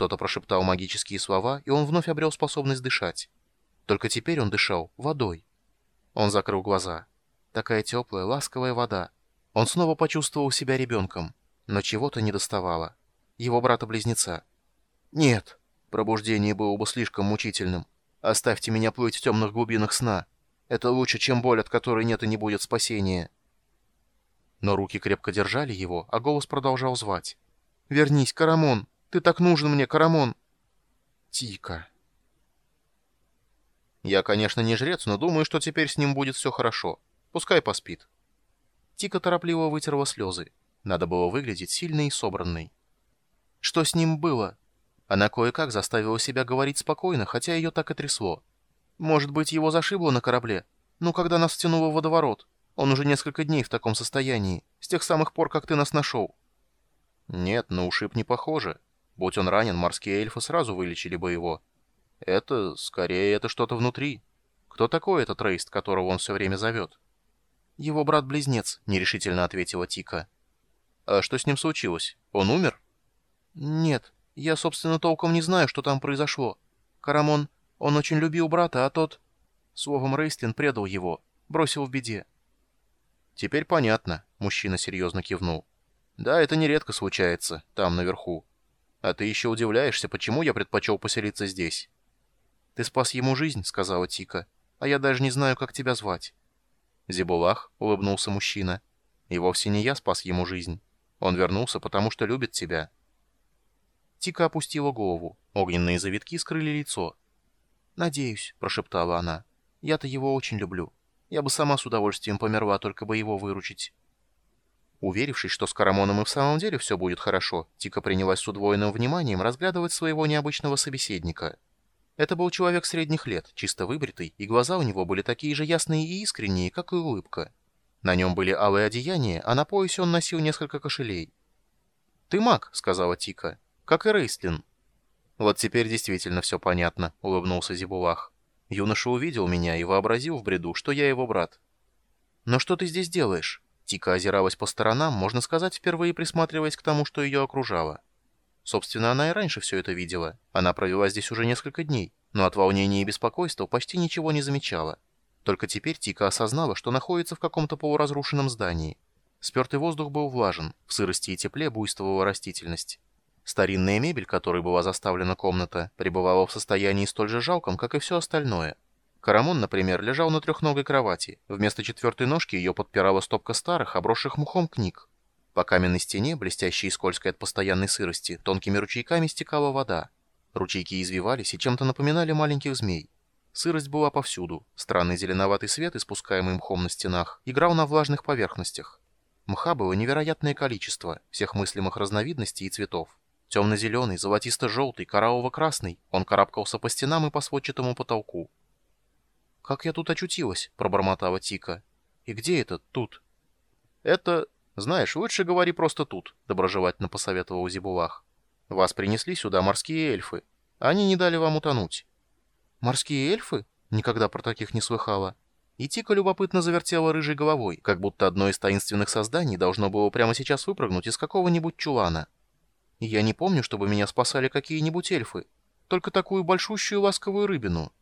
Кто-то прошептал магические слова, и он вновь обрел способность дышать. Только теперь он дышал водой. Он закрыл глаза. Такая теплая, ласковая вода. Он снова почувствовал себя ребенком, но чего-то не доставало. Его брата-близнеца. «Нет!» Пробуждение было бы слишком мучительным. «Оставьте меня плыть в темных глубинах сна. Это лучше, чем боль, от которой нет и не будет спасения». Но руки крепко держали его, а голос продолжал звать. «Вернись, Карамон! Ты так нужен мне, Карамон!» «Тика!» «Я, конечно, не жрец, но думаю, что теперь с ним будет все хорошо. Пускай поспит». Тика торопливо вытерла слезы. Надо было выглядеть сильной и собранной. «Что с ним было?» Она кое-как заставила себя говорить спокойно, хотя ее так и трясло. «Может быть, его зашибло на корабле? Ну, когда нас втянуло в водоворот? Он уже несколько дней в таком состоянии, с тех самых пор, как ты нас нашел». «Нет, на ушиб не похоже. Будь он ранен, морские эльфы сразу вылечили бы его. Это, скорее, это что-то внутри. Кто такой этот Рейст, которого он все время зовет?» «Его брат-близнец», — нерешительно ответила Тика. «А что с ним случилось? Он умер?» «Нет, я, собственно, толком не знаю, что там произошло. Карамон, он очень любил брата, а тот...» Словом, Рейстлин предал его, бросил в беде. «Теперь понятно», — мужчина серьезно кивнул. Да, это нередко случается, там, наверху. А ты еще удивляешься, почему я предпочел поселиться здесь. Ты спас ему жизнь, сказала Тика, а я даже не знаю, как тебя звать. Зибулах, улыбнулся мужчина. И вовсе не я спас ему жизнь. Он вернулся, потому что любит тебя. Тика опустила голову. Огненные завитки скрыли лицо. «Надеюсь», — прошептала она. «Я-то его очень люблю. Я бы сама с удовольствием померла, только бы его выручить». Уверившись, что с Карамоном и в самом деле все будет хорошо, Тика принялась с удвоенным вниманием разглядывать своего необычного собеседника. Это был человек средних лет, чисто выбритый, и глаза у него были такие же ясные и искренние, как и улыбка. На нем были алые одеяния, а на поясе он носил несколько кошелей. «Ты маг», — сказала Тика, — «как и Рейстлин». «Вот теперь действительно все понятно», — улыбнулся Зибулах. Юноша увидел меня и вообразил в бреду, что я его брат. «Но что ты здесь делаешь?» Тика озиралась по сторонам, можно сказать, впервые присматриваясь к тому, что ее окружало. Собственно, она и раньше все это видела. Она провела здесь уже несколько дней, но от волнения и беспокойства почти ничего не замечала. Только теперь Тика осознала, что находится в каком-то полуразрушенном здании. Спертый воздух был влажен, в сырости и тепле буйствовала растительность. Старинная мебель, которой была заставлена комната, пребывала в состоянии столь же жалком, как и все остальное – Карамон, например, лежал на трехногой кровати. Вместо четвертой ножки ее подпирала стопка старых, обросших мухом книг. По каменной стене, блестящей и скользкой от постоянной сырости, тонкими ручейками стекала вода. Ручейки извивались и чем-то напоминали маленьких змей. Сырость была повсюду. Странный зеленоватый свет, испускаемый мхом на стенах, играл на влажных поверхностях. Мха было невероятное количество, всех мыслимых разновидностей и цветов. Темно-зеленый, золотисто-желтый, кораллово-красный, он карабкался по стенам и по сводчатому потолку. «Как я тут очутилась?» — пробормотала Тика. «И где это тут?» «Это... Знаешь, лучше говори просто тут», — доброжелательно посоветовал Зибулах. «Вас принесли сюда морские эльфы. Они не дали вам утонуть». «Морские эльфы?» Никогда про таких не слыхала. И Тика любопытно завертела рыжей головой, как будто одно из таинственных созданий должно было прямо сейчас выпрыгнуть из какого-нибудь чулана. Я не помню, чтобы меня спасали какие-нибудь эльфы. Только такую большущую ласковую рыбину.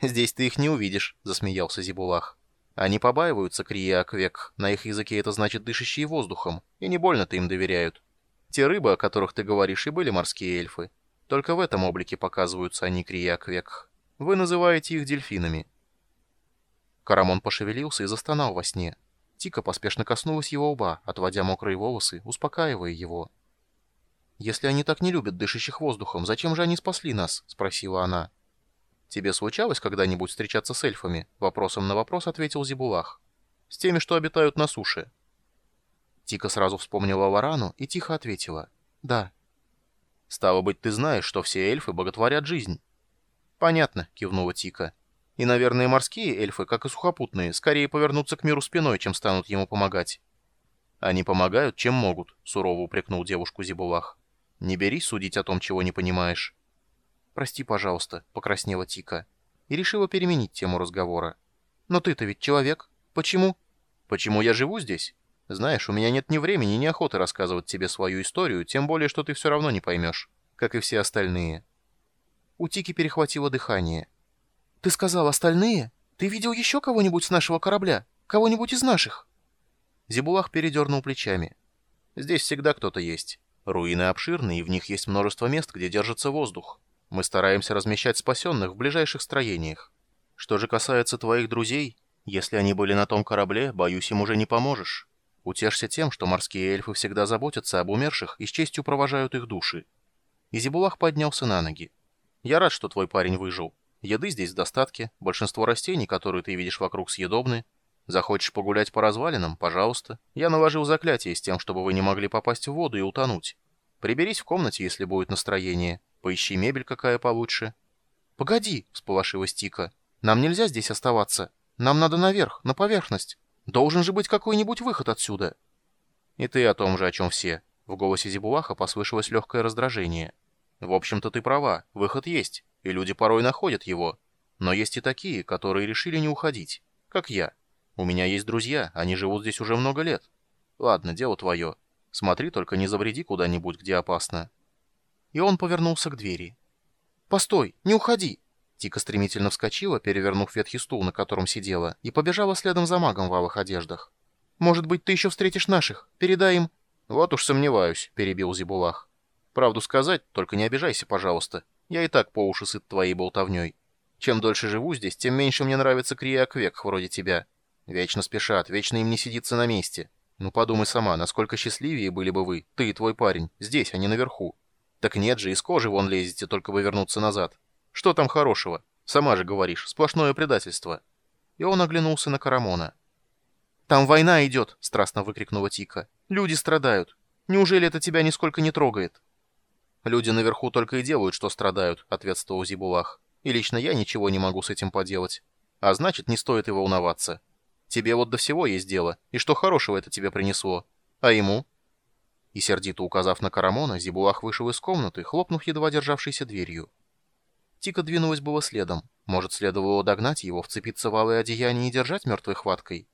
«Здесь ты их не увидишь», — засмеялся Зибулах. «Они побаиваются Криеаквек, на их языке это значит дышащие воздухом, и не больно-то им доверяют. Те рыбы, о которых ты говоришь, и были морские эльфы. Только в этом облике показываются они Криеаквек. Вы называете их дельфинами». Карамон пошевелился и застонал во сне. Тика поспешно коснулась его лба, отводя мокрые волосы, успокаивая его. «Если они так не любят дышащих воздухом, зачем же они спасли нас?» — спросила она. «Тебе случалось когда-нибудь встречаться с эльфами?» Вопросом на вопрос ответил Зибулах. «С теми, что обитают на суше». Тика сразу вспомнила Варану и тихо ответила. «Да». «Стало быть, ты знаешь, что все эльфы боготворят жизнь». «Понятно», — кивнула Тика. «И, наверное, морские эльфы, как и сухопутные, скорее повернутся к миру спиной, чем станут ему помогать». «Они помогают, чем могут», — сурово упрекнул девушку Зибулах. «Не берись судить о том, чего не понимаешь». «Прости, пожалуйста», — покраснела Тика. И решила переменить тему разговора. «Но ты-то ведь человек. Почему?» «Почему я живу здесь? Знаешь, у меня нет ни времени, ни охоты рассказывать тебе свою историю, тем более, что ты все равно не поймешь. как и все остальные. У Тики перехватило дыхание. «Ты сказал остальные? Ты видел еще кого-нибудь с нашего корабля? Кого-нибудь из наших?» Зибулах передернул плечами. «Здесь всегда кто-то есть. Руины обширные, и в них есть множество мест, где держится воздух. Мы стараемся размещать спасенных в ближайших строениях. Что же касается твоих друзей, если они были на том корабле, боюсь, им уже не поможешь. Утешься тем, что морские эльфы всегда заботятся об умерших и с честью провожают их души». Изибулах поднялся на ноги. «Я рад, что твой парень выжил. Еды здесь в достатке, большинство растений, которые ты видишь вокруг, съедобны, Захочешь погулять по развалинам? Пожалуйста. Я наложил заклятие с тем, чтобы вы не могли попасть в воду и утонуть. Приберись в комнате, если будет настроение. Поищи мебель какая получше. Погоди, всполошилась Тика. Нам нельзя здесь оставаться. Нам надо наверх, на поверхность. Должен же быть какой-нибудь выход отсюда. И ты о том же, о чем все. В голосе Зибулаха послышалось легкое раздражение. В общем-то, ты права, выход есть, и люди порой находят его. Но есть и такие, которые решили не уходить, как я. У меня есть друзья, они живут здесь уже много лет. Ладно, дело твое. Смотри, только не забреди куда-нибудь, где опасно». И он повернулся к двери. «Постой, не уходи!» Тика стремительно вскочила, перевернув ветхий стул, на котором сидела, и побежала следом за магом в алых одеждах. «Может быть, ты еще встретишь наших? Передай им...» «Вот уж сомневаюсь», — перебил Зибулах. «Правду сказать, только не обижайся, пожалуйста. Я и так по уши сыт твоей болтовней. Чем дольше живу здесь, тем меньше мне нравится криаквек вроде тебя. Вечно спешат, вечно им не сидится на месте. Ну подумай сама, насколько счастливее были бы вы, ты и твой парень, здесь, а не наверху. Так нет же, из кожи вон лезете, только бы вернуться назад. Что там хорошего? Сама же говоришь, сплошное предательство. И он оглянулся на Карамона. «Там война идет!» — страстно выкрикнула Тика. «Люди страдают. Неужели это тебя нисколько не трогает?» «Люди наверху только и делают, что страдают», — ответствовал Зибулах. «И лично я ничего не могу с этим поделать. А значит, не стоит и волноваться. Тебе вот до всего есть дело, и что хорошего это тебе принесло? А ему?» И сердито указав на Карамона, Зибулах вышел из комнаты, хлопнув едва державшейся дверью. Тика двинулась было следом. Может, следовало догнать его, вцепиться в алое одеяние и держать мертвой хваткой?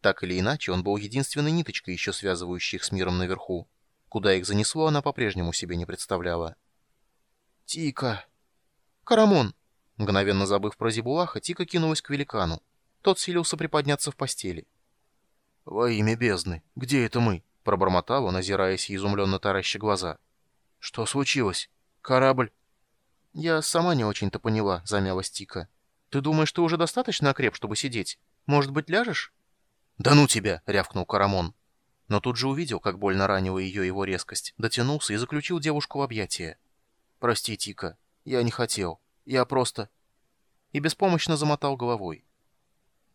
Так или иначе, он был единственной ниточкой, еще связывающей их с миром наверху. Куда их занесло, она по-прежнему себе не представляла. «Тика!» «Карамон!» Мгновенно забыв про Зибулаха, Тика кинулась к великану. Тот силился приподняться в постели. «Во имя бездны! Где это мы?» — пробормотал он, озираясь и изумленно тараща глаза. «Что случилось? Корабль?» «Я сама не очень-то поняла», — замялась Тика. «Ты думаешь, ты уже достаточно окреп, чтобы сидеть? Может быть, ляжешь?» «Да ну тебя!» — рявкнул Карамон. Но тут же увидел, как больно ранила ее его резкость, дотянулся и заключил девушку в объятия. «Прости, Тика, я не хотел. Я просто...» И беспомощно замотал головой.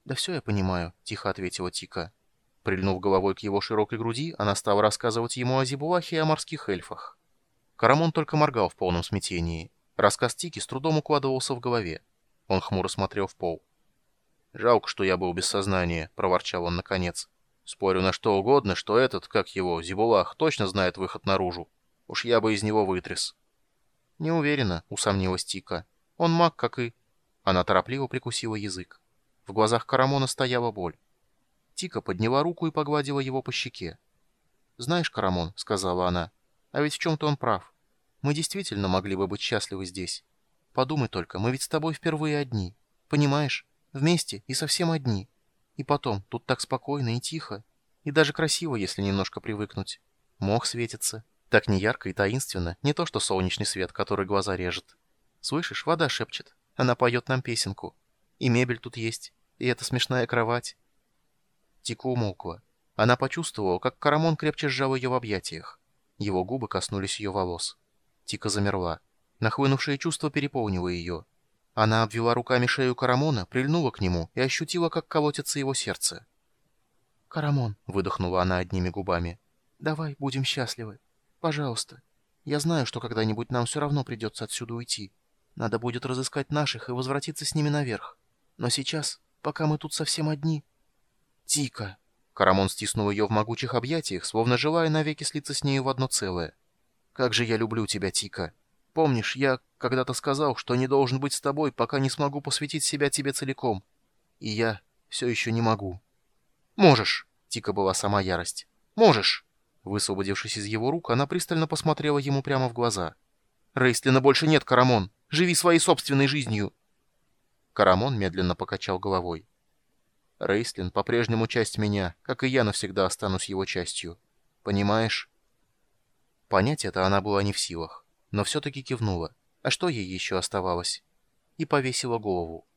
«Да все я понимаю», — тихо ответила Тика. Прильнув головой к его широкой груди, она стала рассказывать ему о Зибулахе и о морских эльфах. Карамон только моргал в полном смятении. Рассказ Тики с трудом укладывался в голове. Он хмуро смотрел в пол. «Жалко, что я был без сознания», — проворчал он наконец. «Спорю на что угодно, что этот, как его, Зибулах, точно знает выход наружу. Уж я бы из него вытряс». «Не уверена», — усомнилась Тика. «Он маг, как и...» Она торопливо прикусила язык. В глазах Карамона стояла боль. Тика подняла руку и погладила его по щеке. «Знаешь, Карамон», — сказала она, — «а ведь в чем-то он прав. Мы действительно могли бы быть счастливы здесь. Подумай только, мы ведь с тобой впервые одни. Понимаешь? Вместе и совсем одни. И потом, тут так спокойно и тихо. И даже красиво, если немножко привыкнуть. Мох светится. Так не ярко и таинственно, не то что солнечный свет, который глаза режет. Слышишь, вода шепчет. Она поет нам песенку. И мебель тут есть, и эта смешная кровать. Тика умолкла. Она почувствовала, как Карамон крепче сжал ее в объятиях. Его губы коснулись ее волос. Тика замерла. Нахлынувшее чувство переполнило ее. Она обвела руками шею Карамона, прильнула к нему и ощутила, как колотится его сердце. «Карамон», — выдохнула она одними губами, — «давай будем счастливы. Пожалуйста. Я знаю, что когда-нибудь нам все равно придется отсюда уйти. Надо будет разыскать наших и возвратиться с ними наверх. Но сейчас, пока мы тут совсем одни... Тика. Карамон стиснул ее в могучих объятиях, словно желая навеки слиться с нею в одно целое. «Как же я люблю тебя, Тика! Помнишь, я когда-то сказал, что не должен быть с тобой, пока не смогу посвятить себя тебе целиком. И я все еще не могу». «Можешь!» — Тика была сама ярость. «Можешь!» Высвободившись из его рук, она пристально посмотрела ему прямо в глаза. Рейстлина больше нет, Карамон. Живи своей собственной жизнью. Карамон медленно покачал головой. Рейстлин по-прежнему часть меня, как и я навсегда останусь его частью. Понимаешь? Понять это она была не в силах, но все-таки кивнула. А что ей еще оставалось? И повесила голову.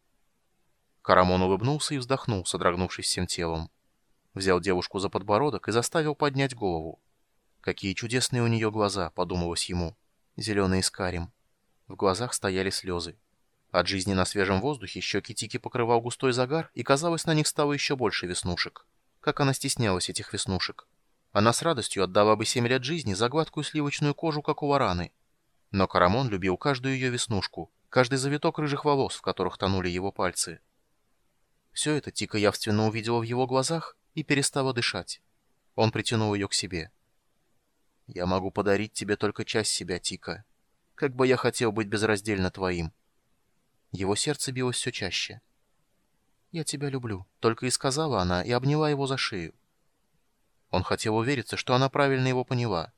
Карамон улыбнулся и вздохнул, содрогнувшись всем телом. Взял девушку за подбородок и заставил поднять голову. Какие чудесные у нее глаза, подумалось ему. Зеленые с карим. В глазах стояли слезы. От жизни на свежем воздухе щеки Тики покрывал густой загар, и, казалось, на них стало еще больше веснушек. Как она стеснялась этих веснушек. Она с радостью отдала бы семь лет жизни за гладкую сливочную кожу, как у вараны. Но Карамон любил каждую ее веснушку, каждый завиток рыжих волос, в которых тонули его пальцы. Все это Тика явственно увидела в его глазах и перестала дышать. Он притянул ее к себе. «Я могу подарить тебе только часть себя, Тика. Как бы я хотел быть безраздельно твоим». Его сердце билось все чаще. «Я тебя люблю», — только и сказала она, и обняла его за шею. Он хотел увериться, что она правильно его поняла.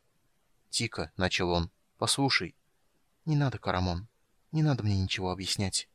«Тика», — начал он, — «послушай». «Не надо, Карамон, не надо мне ничего объяснять».